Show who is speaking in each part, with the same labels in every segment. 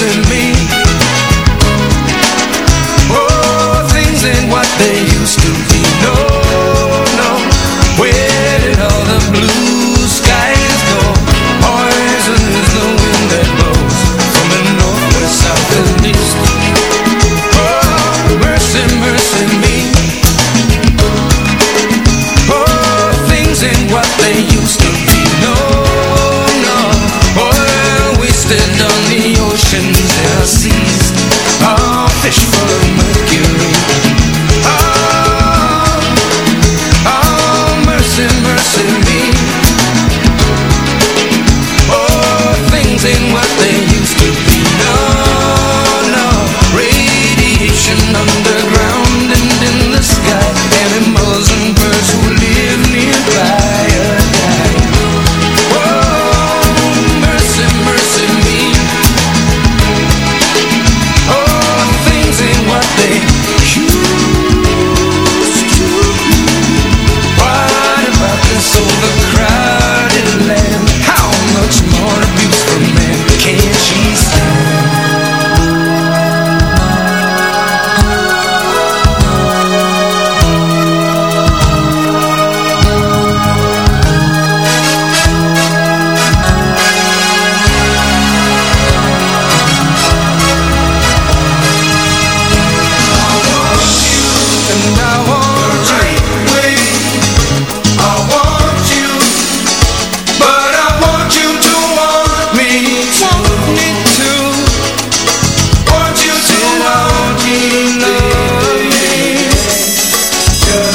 Speaker 1: in
Speaker 2: me. Oh, things ain't what they used to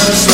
Speaker 2: Christmas.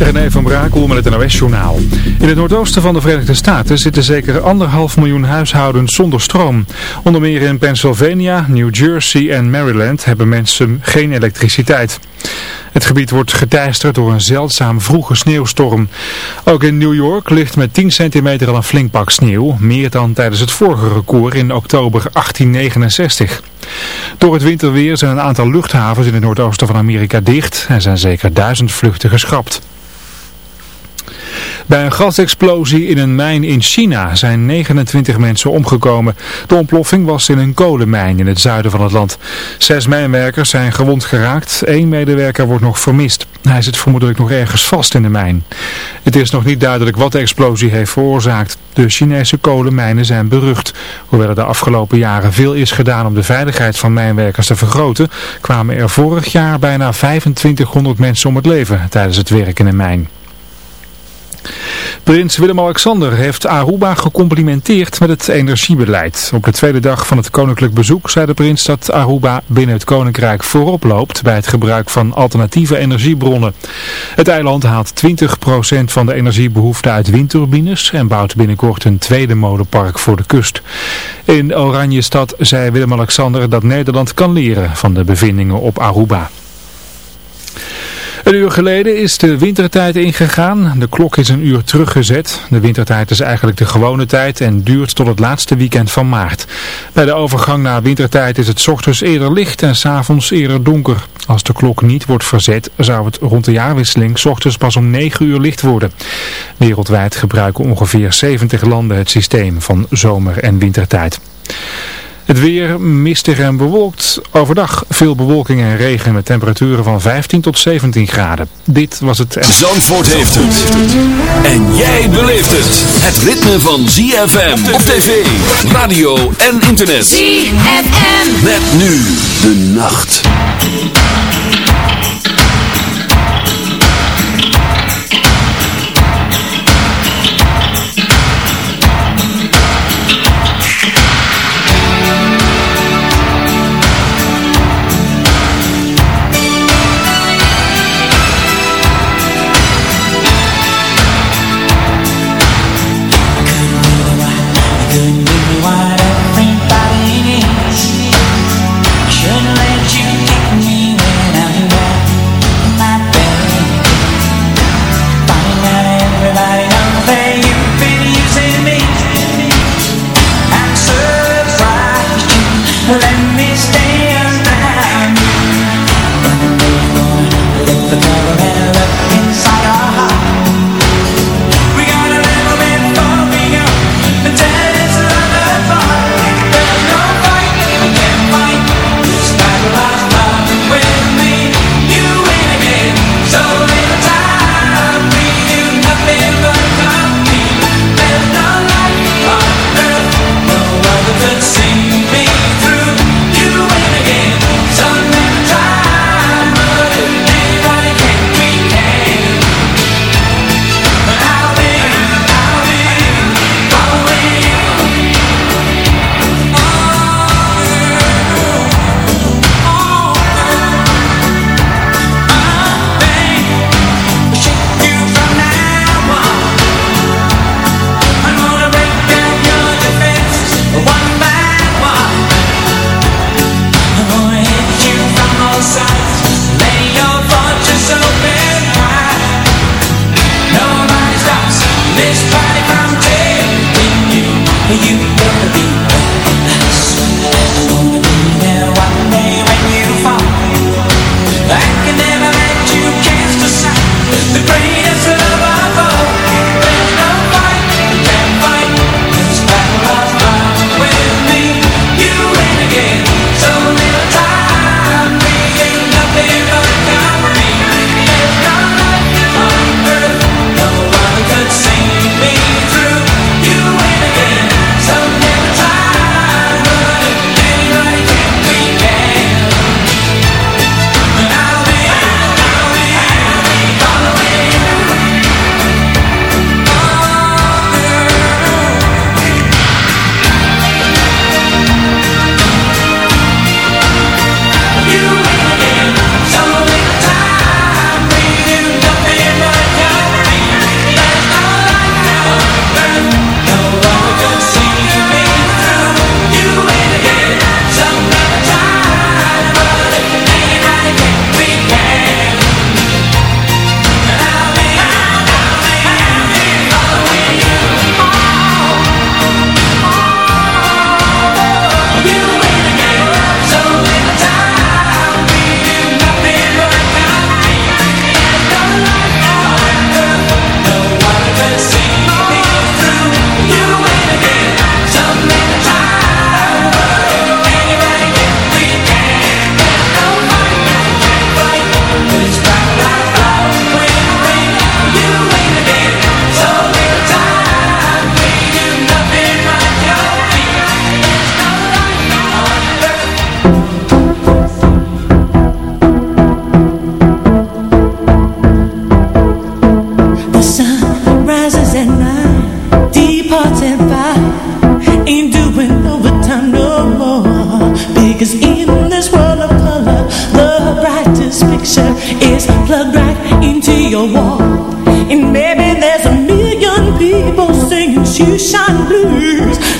Speaker 3: René van Brakel met het NOS-journaal. In het noordoosten van de Verenigde Staten zitten zeker anderhalf miljoen huishoudens zonder stroom. Onder meer in Pennsylvania, New Jersey en Maryland hebben mensen geen elektriciteit. Het gebied wordt geteisterd door een zeldzaam vroege sneeuwstorm. Ook in New York ligt met 10 centimeter al een flink pak sneeuw, meer dan tijdens het vorige record in oktober 1869. Door het winterweer zijn een aantal luchthavens in het noordoosten van Amerika dicht en zijn zeker duizend vluchten geschrapt. Bij een gasexplosie in een mijn in China zijn 29 mensen omgekomen. De ontploffing was in een kolenmijn in het zuiden van het land. Zes mijnwerkers zijn gewond geraakt. Eén medewerker wordt nog vermist. Hij zit vermoedelijk nog ergens vast in de mijn. Het is nog niet duidelijk wat de explosie heeft veroorzaakt. De Chinese kolenmijnen zijn berucht. Hoewel er de afgelopen jaren veel is gedaan om de veiligheid van mijnwerkers te vergroten, kwamen er vorig jaar bijna 2500 mensen om het leven tijdens het werk in een mijn. Prins Willem-Alexander heeft Aruba gecomplimenteerd met het energiebeleid. Op de tweede dag van het koninklijk bezoek zei de prins dat Aruba binnen het koninkrijk voorop loopt bij het gebruik van alternatieve energiebronnen. Het eiland haalt 20% van de energiebehoefte uit windturbines en bouwt binnenkort een tweede molenpark voor de kust. In Oranjestad zei Willem-Alexander dat Nederland kan leren van de bevindingen op Aruba. Een uur geleden is de wintertijd ingegaan. De klok is een uur teruggezet. De wintertijd is eigenlijk de gewone tijd en duurt tot het laatste weekend van maart. Bij de overgang naar wintertijd is het ochtends eerder licht en s'avonds eerder donker. Als de klok niet wordt verzet zou het rond de jaarwisseling ochtends pas om 9 uur licht worden. Wereldwijd gebruiken ongeveer 70 landen het systeem van zomer- en wintertijd. Het weer mistig en bewolkt. Overdag veel bewolking en regen met temperaturen van 15 tot 17 graden. Dit was het...
Speaker 2: Zandvoort heeft het. En jij beleeft het. Het ritme van ZFM op tv, radio en internet.
Speaker 4: ZFM.
Speaker 2: Met nu de nacht.
Speaker 5: substitution blues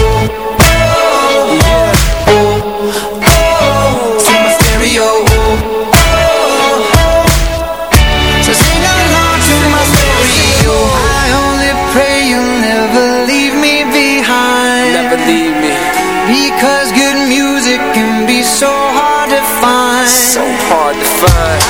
Speaker 6: fine.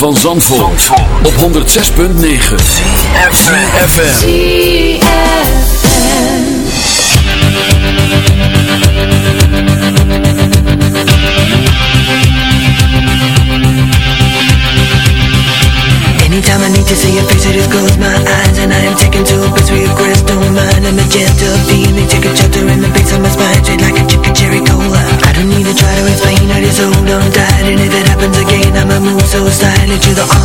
Speaker 6: van Zandvoort, op 106.9 CFFM
Speaker 7: Anytime I need to see a face, I just close my eyes And I am taken to a place where your crystal mind. And magenta feet 你知道。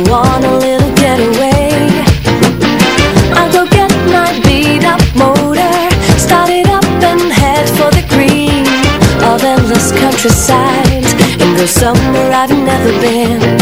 Speaker 7: want
Speaker 4: a little getaway. I'll go get my beat up motor Start it up and head for the green Of endless countryside. And go somewhere I've never been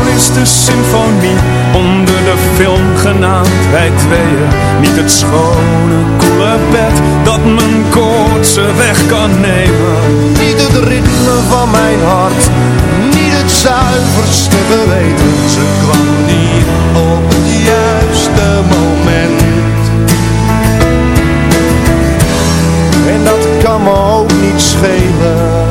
Speaker 8: de mooiste symfonie onder de film genaamd wij tweeën. Niet het schone, koele bed dat mijn koortse weg kan nemen. Niet het ritme van mijn hart, niet het zuiverste geweten. Ze kwam niet op het juiste moment. En dat kan me ook niet schelen.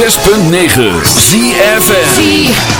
Speaker 9: 106.9 ZFM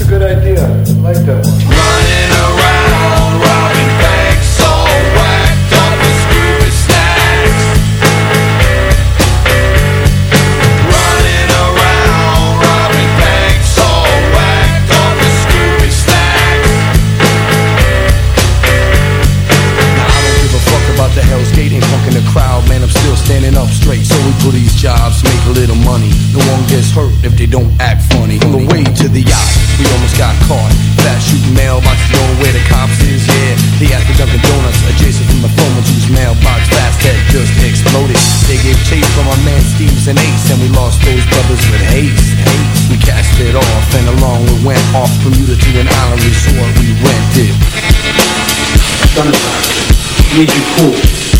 Speaker 10: a good idea. I like that one.
Speaker 11: Running around, robbing banks, so whacked up with
Speaker 12: screwy snacks. Running around, robbing banks, so whacked up
Speaker 1: with screwy
Speaker 12: snacks.
Speaker 11: Now I don't give a fuck about the Hell's Gate and fucking the crowd, man standing up straight. So we put these jobs, make a little money. No one gets hurt if they don't act funny. On the way to the yacht, we almost got caught. Fast shooting mailbox, going where the cops is, yeah. They had the Dunkin' Donuts adjacent from the phone, whose mailbox fast had just exploded. They gave chase from our man Steve's and Ace, and we lost those brothers with haste. We cast it off, and along we went off Bermuda to an island resort we rented.
Speaker 4: Sunshine, need you cool.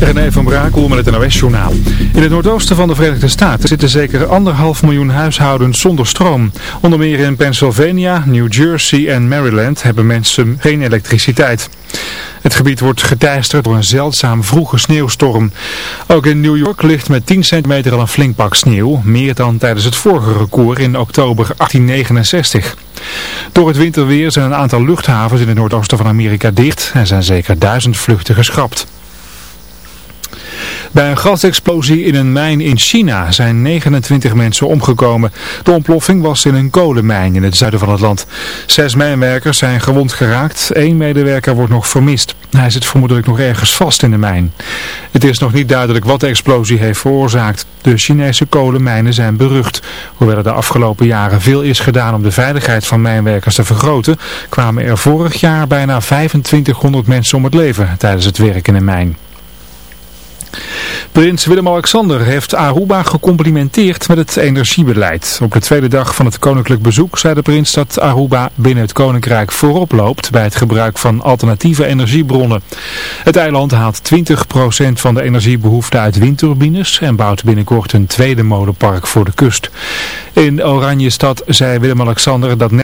Speaker 3: René van Brakel met het NOS-journaal. In het noordoosten van de Verenigde Staten zitten zeker anderhalf miljoen huishoudens zonder stroom. Onder meer in Pennsylvania, New Jersey en Maryland hebben mensen geen elektriciteit. Het gebied wordt geteisterd door een zeldzaam vroege sneeuwstorm. Ook in New York ligt met 10 centimeter al een flink pak sneeuw, meer dan tijdens het vorige record in oktober 1869. Door het winterweer zijn een aantal luchthavens in het noordoosten van Amerika dicht en zijn zeker duizend vluchten geschrapt. Bij een gasexplosie in een mijn in China zijn 29 mensen omgekomen. De ontploffing was in een kolenmijn in het zuiden van het land. Zes mijnwerkers zijn gewond geraakt. Eén medewerker wordt nog vermist. Hij zit vermoedelijk nog ergens vast in de mijn. Het is nog niet duidelijk wat de explosie heeft veroorzaakt. De Chinese kolenmijnen zijn berucht. Hoewel er de afgelopen jaren veel is gedaan om de veiligheid van mijnwerkers te vergroten, kwamen er vorig jaar bijna 2500 mensen om het leven tijdens het werk in een mijn. Prins Willem-Alexander heeft Aruba gecomplimenteerd met het energiebeleid. Op de tweede dag van het koninklijk bezoek zei de prins dat Aruba binnen het koninkrijk voorop loopt bij het gebruik van alternatieve energiebronnen. Het eiland haalt 20% van de energiebehoefte uit windturbines en bouwt binnenkort een tweede molenpark voor de kust. In Oranjestad zei Willem-Alexander dat